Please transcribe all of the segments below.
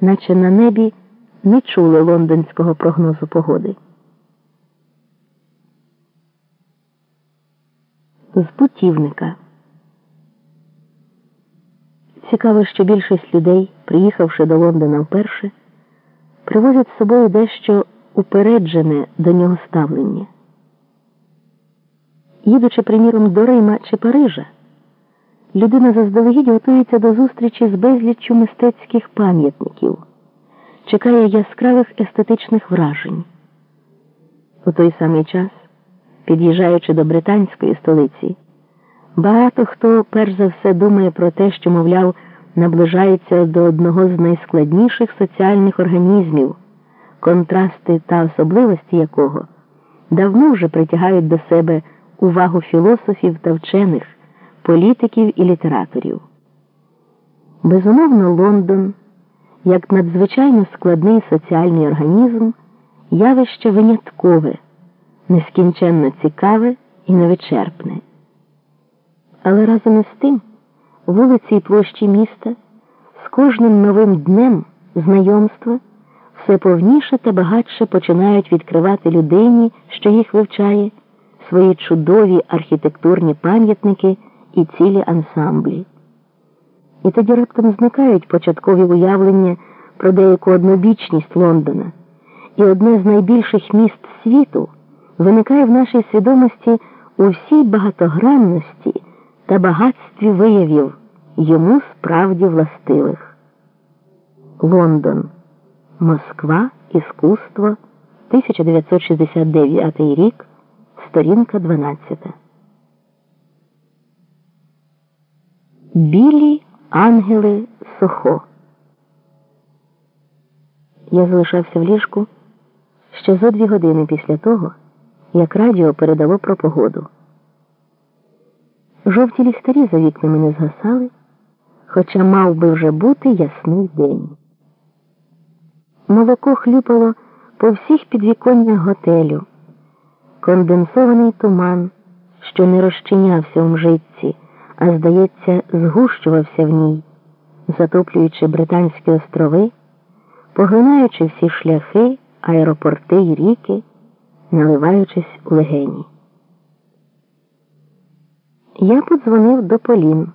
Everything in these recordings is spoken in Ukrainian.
наче на небі не чули лондонського прогнозу погоди. З путівника. Цікаво, що більшість людей, приїхавши до Лондона вперше, привозять з собою дещо упереджене до нього ставлення. Їдучи, приміром, до Рима чи Парижа, людина заздалегідь готується до зустрічі з безліччю мистецьких пам'ятників, чекає яскравих естетичних вражень. У той самий час, під'їжджаючи до британської столиці, багато хто перш за все думає про те, що, мовляв, наближається до одного з найскладніших соціальних організмів, контрасти та особливості якого давно вже притягають до себе увагу філософів та вчених, політиків і літераторів. Безумовно, Лондон, як надзвичайно складний соціальний організм, явище виняткове, нескінченно цікаве і невичерпне. Але разом із тим, вулиці і площі міста з кожним новим днем знайомства все повніше та багатше починають відкривати людині, що їх вивчає, свої чудові архітектурні пам'ятники і цілі ансамблі. І тоді раптом зникають початкові уявлення про деяку однобічність Лондона, і одне з найбільших міст світу виникає в нашій свідомості у всій багатогранності та багатстві виявів йому справді властивих. Лондон, Москва, Іскусство, 1969 рік, сторінка 12. Білі ангели Сохо. Я залишався в ліжку ще зо дві години після того, як радіо передало про погоду. Жовті ліхтарі за вікнами не згасали, хоча мав би вже бути ясний день. Молоко хлюпало по всіх підвіконнях готелю, конденсований туман, що не розчинявся у мжитці, а, здається, згущувався в ній, затоплюючи Британські острови, поглинаючи всі шляхи, аеропорти й ріки, наливаючись у легені. Я подзвонив до Полін.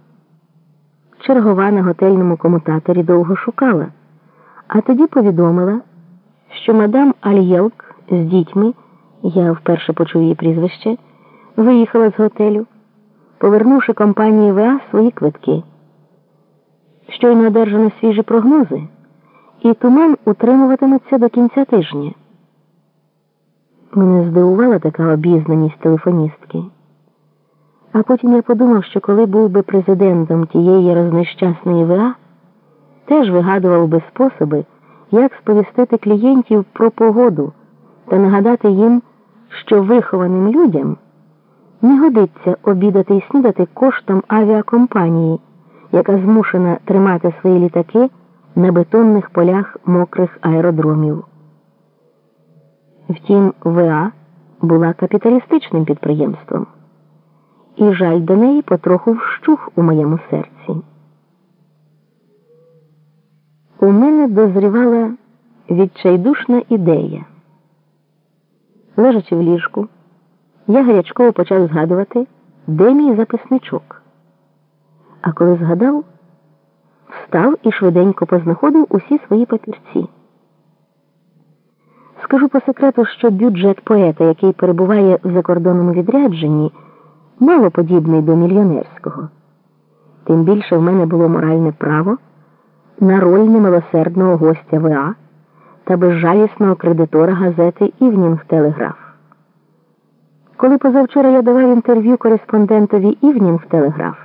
Чергова на готельному комутаторі довго шукала, а тоді повідомила, що мадам Альєлк з дітьми, я вперше почув її прізвище, виїхала з готелю, повернувши компанії ВА свої квитки. Щойно одержано свіжі прогнози, і туман утримуватиметься до кінця тижня. Мене здивувала така обізнаність телефоністки. А потім я подумав, що коли був би президентом тієї рознещасної ВА, теж вигадував би способи, як сповістити клієнтів про погоду та нагадати їм, що вихованим людям не годиться обідати і снідати коштом авіакомпанії, яка змушена тримати свої літаки на бетонних полях мокрих аеродромів. Втім, ВА була капіталістичним підприємством і жаль до неї потроху вщух у моєму серці. У мене дозрівала відчайдушна ідея. Лежачи в ліжку, я гарячково почав згадувати, де мій записничок. А коли згадав, встав і швиденько познаходив усі свої папірці. Скажу по секрету, що бюджет поета, який перебуває в закордонному відрядженні, мало подібний до мільйонерського. Тим більше в мене було моральне право на роль немилосердного гостя ВА та безжалісного кредитора газети Івнінг Телеграф. Коли позавчора я давав інтерв'ю кореспондентові Івнінг Телеграф,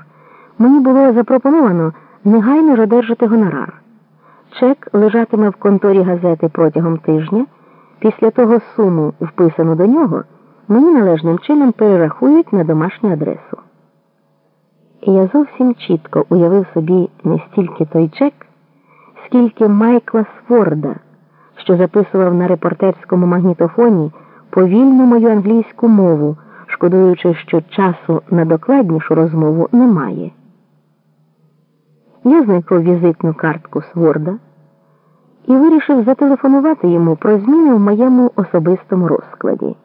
мені було запропоновано негайно ж одержати гонорар. Чек лежатиме в конторі газети протягом тижня, після того суму, вписану до нього мені належним чином перерахують на домашню адресу. І я зовсім чітко уявив собі не стільки той чек, скільки Майкла Сфорда, що записував на репортерському магнітофоні повільну мою англійську мову, шкодуючи, що часу на докладнішу розмову немає. Я знайшов візитну картку Сворда і вирішив зателефонувати йому про зміни в моєму особистому розкладі.